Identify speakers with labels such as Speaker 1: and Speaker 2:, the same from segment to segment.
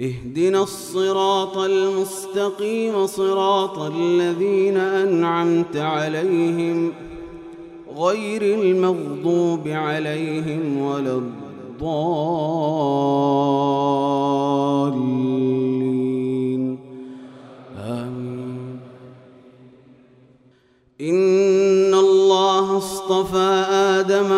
Speaker 1: اهدنا الصراط المستقيم صراط الذين أنعمت عليهم غير المغضوب عليهم ولا الضالين. آمين. إن الله اصطفى آدم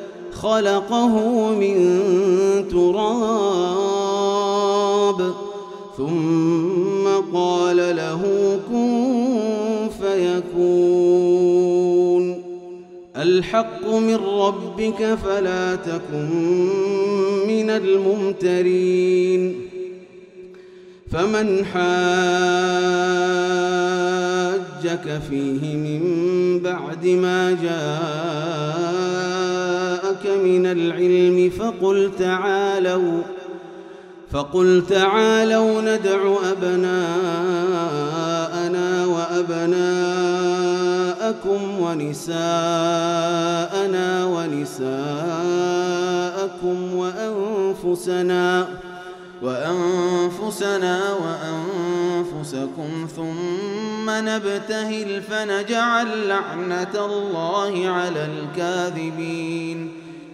Speaker 1: خلقه من تراب. ثم قال له كن فيكون. الحق من ربك فلا تكن من الممترين. فمن حاجك فيه من بعد ما جاءك من العلم فقل تعالوا فقل تعالوا ندع أبناءنا وأبناءكم ونساءنا ونساءكم وأنفسنا وأنفسنا وأنفسكم ثم نبتهل فنجعل لعنة الله على الكاذبين.